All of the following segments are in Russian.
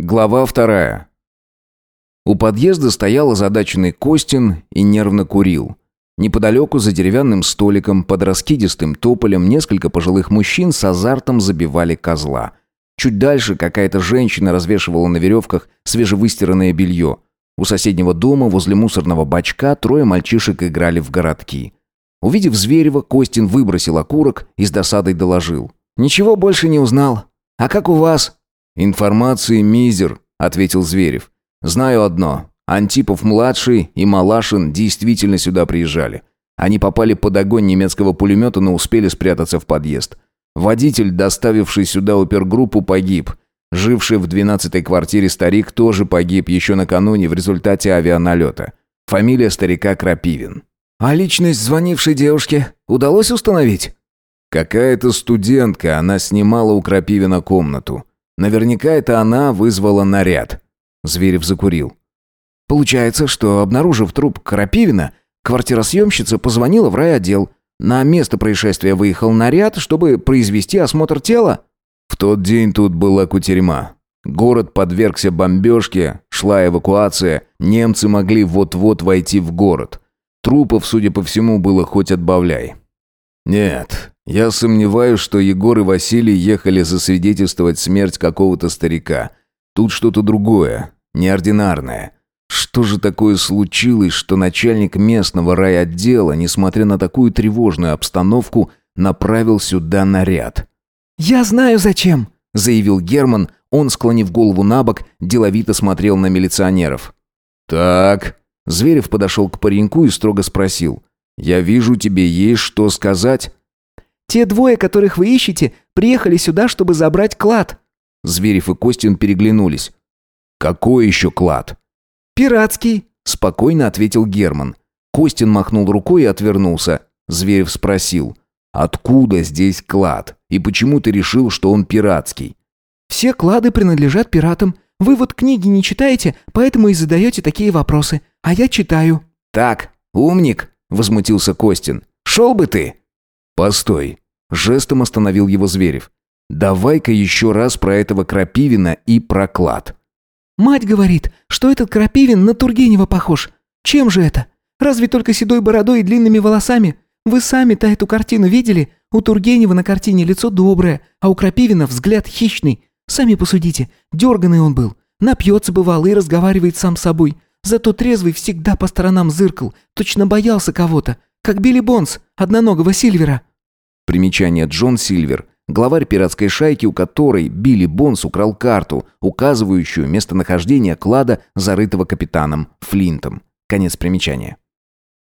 Глава вторая. У подъезда стоял озадаченный Костин и нервно курил. Неподалеку за деревянным столиком под раскидистым тополем несколько пожилых мужчин с азартом забивали козла. Чуть дальше какая-то женщина развешивала на веревках свежевыстиранное белье. У соседнего дома возле мусорного бачка трое мальчишек играли в городки. Увидев Зверева, Костин выбросил окурок и с досадой доложил. «Ничего больше не узнал. А как у вас?» «Информации мизер», — ответил Зверев. «Знаю одно. Антипов-младший и Малашин действительно сюда приезжали. Они попали под огонь немецкого пулемета, но успели спрятаться в подъезд. Водитель, доставивший сюда опергруппу, погиб. Живший в двенадцатой квартире старик тоже погиб еще накануне в результате авианалета. Фамилия старика Крапивин. «А личность звонившей девушки удалось установить?» «Какая-то студентка, она снимала у Крапивина комнату. Наверняка это она вызвала наряд. Зверев закурил. Получается, что, обнаружив труп Крапивина, квартиросъемщица позвонила в райотдел. На место происшествия выехал наряд, чтобы произвести осмотр тела. В тот день тут была кутерьма. Город подвергся бомбежке, шла эвакуация, немцы могли вот-вот войти в город. Трупов, судя по всему, было хоть отбавляй. Нет, я сомневаюсь, что Егор и Василий ехали засвидетельствовать смерть какого-то старика. Тут что-то другое, неординарное. Что же такое случилось, что начальник местного райотдела, несмотря на такую тревожную обстановку, направил сюда наряд? «Я знаю зачем», — заявил Герман. Он, склонив голову на бок, деловито смотрел на милиционеров. «Так...» Зверев подошел к пареньку и строго спросил. «Я вижу, тебе есть что сказать?» Те двое, которых вы ищете, приехали сюда, чтобы забрать клад». Зверев и Костин переглянулись. «Какой еще клад?» «Пиратский», — спокойно ответил Герман. Костин махнул рукой и отвернулся. Зверев спросил. «Откуда здесь клад? И почему ты решил, что он пиратский?» «Все клады принадлежат пиратам. Вы вот книги не читаете, поэтому и задаете такие вопросы. А я читаю». «Так, умник», — возмутился Костин. «Шел бы ты!» «Постой!» – жестом остановил его Зверев. «Давай-ка еще раз про этого Крапивина и про клад». «Мать говорит, что этот Крапивин на Тургенева похож. Чем же это? Разве только седой бородой и длинными волосами? Вы сами-то эту картину видели? У Тургенева на картине лицо доброе, а у Крапивина взгляд хищный. Сами посудите, дерганый он был. Напьется бывало и разговаривает сам с собой. Зато трезвый всегда по сторонам зыркал, точно боялся кого-то, как Билли Бонс, одноногого Сильвера. Примечание Джон Сильвер, главарь пиратской шайки, у которой Билли Бонс украл карту, указывающую местонахождение клада, зарытого капитаном Флинтом. Конец примечания.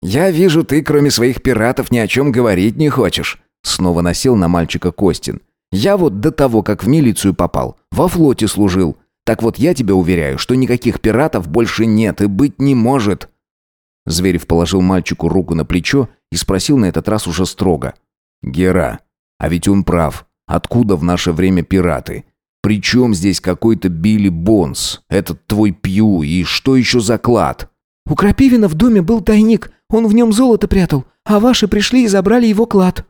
«Я вижу, ты, кроме своих пиратов, ни о чем говорить не хочешь», снова насел на мальчика Костин. «Я вот до того, как в милицию попал, во флоте служил. Так вот я тебя уверяю, что никаких пиратов больше нет и быть не может». Зверев положил мальчику руку на плечо и спросил на этот раз уже строго. Гера, а ведь он прав. Откуда в наше время пираты? Причем здесь какой-то Билли Бонс, этот твой Пью и что еще за клад? У Крапивина в доме был тайник, он в нем золото прятал, а ваши пришли и забрали его клад.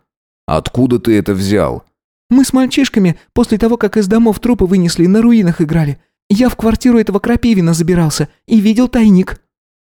Откуда ты это взял? Мы с мальчишками после того, как из домов трупы вынесли, на руинах играли. Я в квартиру этого Крапивина забирался и видел тайник.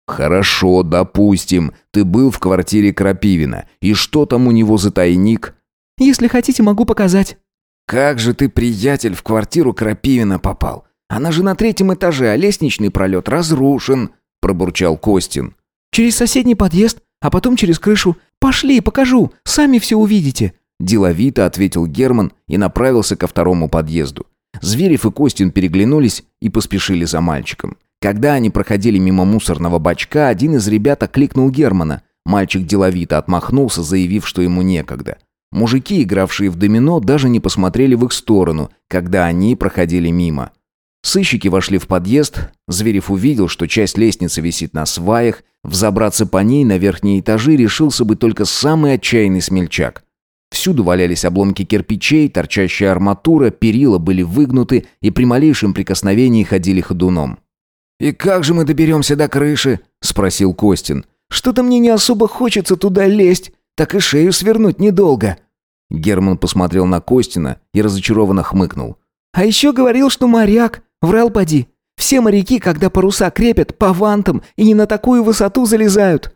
«Хорошо, допустим. Ты был в квартире Крапивина. И что там у него за тайник?» «Если хотите, могу показать». «Как же ты, приятель, в квартиру Крапивина попал? Она же на третьем этаже, а лестничный пролет разрушен», – пробурчал Костин. «Через соседний подъезд, а потом через крышу. Пошли, покажу, сами все увидите», – деловито ответил Герман и направился ко второму подъезду. Зверев и Костин переглянулись и поспешили за мальчиком. Когда они проходили мимо мусорного бачка, один из ребят окликнул Германа. Мальчик деловито отмахнулся, заявив, что ему некогда. Мужики, игравшие в домино, даже не посмотрели в их сторону, когда они проходили мимо. Сыщики вошли в подъезд. Зверев увидел, что часть лестницы висит на сваях. Взобраться по ней на верхние этажи решился бы только самый отчаянный смельчак. Всюду валялись обломки кирпичей, торчащая арматура, перила были выгнуты и при малейшем прикосновении ходили ходуном. «И как же мы доберемся до крыши?» – спросил Костин. «Что-то мне не особо хочется туда лезть, так и шею свернуть недолго». Герман посмотрел на Костина и разочарованно хмыкнул. «А еще говорил, что моряк. Врал поди. Все моряки, когда паруса крепят, по вантам и не на такую высоту залезают».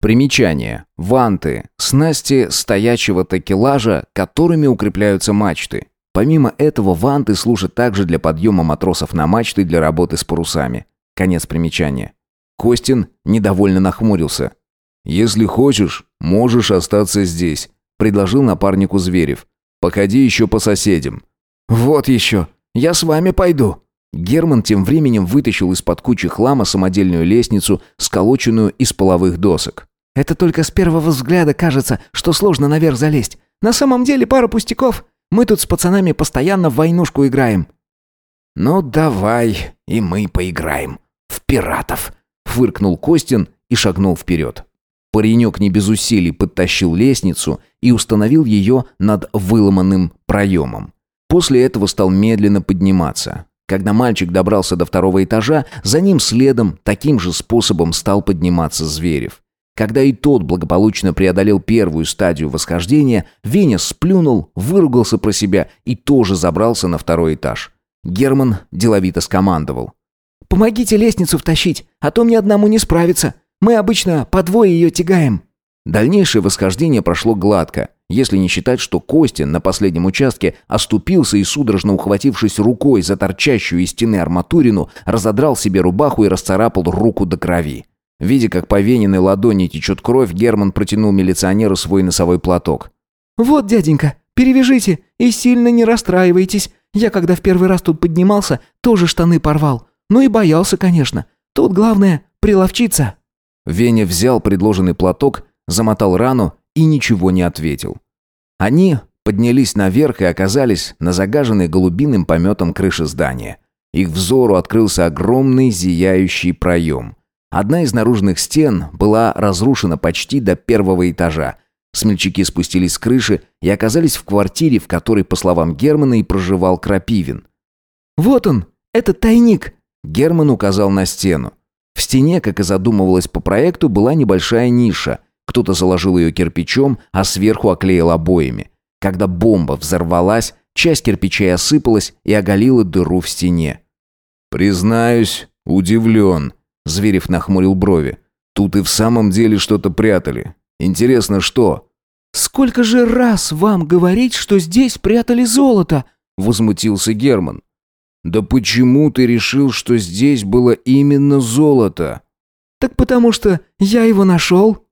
Примечание. Ванты. Снасти стоячего такелажа, которыми укрепляются мачты. Помимо этого, ванты служат также для подъема матросов на мачты для работы с парусами. Конец примечания. Костин недовольно нахмурился. «Если хочешь, можешь остаться здесь», — предложил напарнику Зверев. «Походи еще по соседям». «Вот еще. Я с вами пойду». Герман тем временем вытащил из-под кучи хлама самодельную лестницу, сколоченную из половых досок. «Это только с первого взгляда кажется, что сложно наверх залезть. На самом деле пара пустяков. Мы тут с пацанами постоянно в войнушку играем». «Ну давай, и мы поиграем. В пиратов», — фыркнул Костин и шагнул вперед. Паренек не без усилий подтащил лестницу и установил ее над выломанным проемом. После этого стал медленно подниматься. Когда мальчик добрался до второго этажа, за ним следом таким же способом стал подниматься Зверев. Когда и тот благополучно преодолел первую стадию восхождения, Веня сплюнул, выругался про себя и тоже забрался на второй этаж. Герман деловито скомандовал. «Помогите лестницу втащить, а то мне одному не справиться. Мы обычно по двое ее тягаем». Дальнейшее восхождение прошло гладко, если не считать, что Костин на последнем участке оступился и, судорожно ухватившись рукой за торчащую из стены арматурину, разодрал себе рубаху и расцарапал руку до крови. Видя, как по вениной ладони течет кровь, Герман протянул милиционеру свой носовой платок. «Вот, дяденька, перевяжите и сильно не расстраивайтесь. Я, когда в первый раз тут поднимался, тоже штаны порвал. Ну и боялся, конечно. Тут главное — приловчиться». Веня взял предложенный платок, замотал рану и ничего не ответил. Они поднялись наверх и оказались на загаженной голубиным пометом крыши здания. Их взору открылся огромный зияющий проем. Одна из наружных стен была разрушена почти до первого этажа. Смельчаки спустились с крыши и оказались в квартире, в которой, по словам Германа, и проживал Крапивин. «Вот он, это тайник!» Герман указал на стену. В стене, как и задумывалось по проекту, была небольшая ниша – кто-то заложил ее кирпичом, а сверху оклеил обоями. Когда бомба взорвалась, часть кирпичей осыпалась и оголила дыру в стене. «Признаюсь, удивлен», — Зверев нахмурил брови. «Тут и в самом деле что-то прятали. Интересно, что?» «Сколько же раз вам говорить, что здесь прятали золото?» — возмутился Герман. «Да почему ты решил, что здесь было именно золото?» «Так потому что я его нашел»,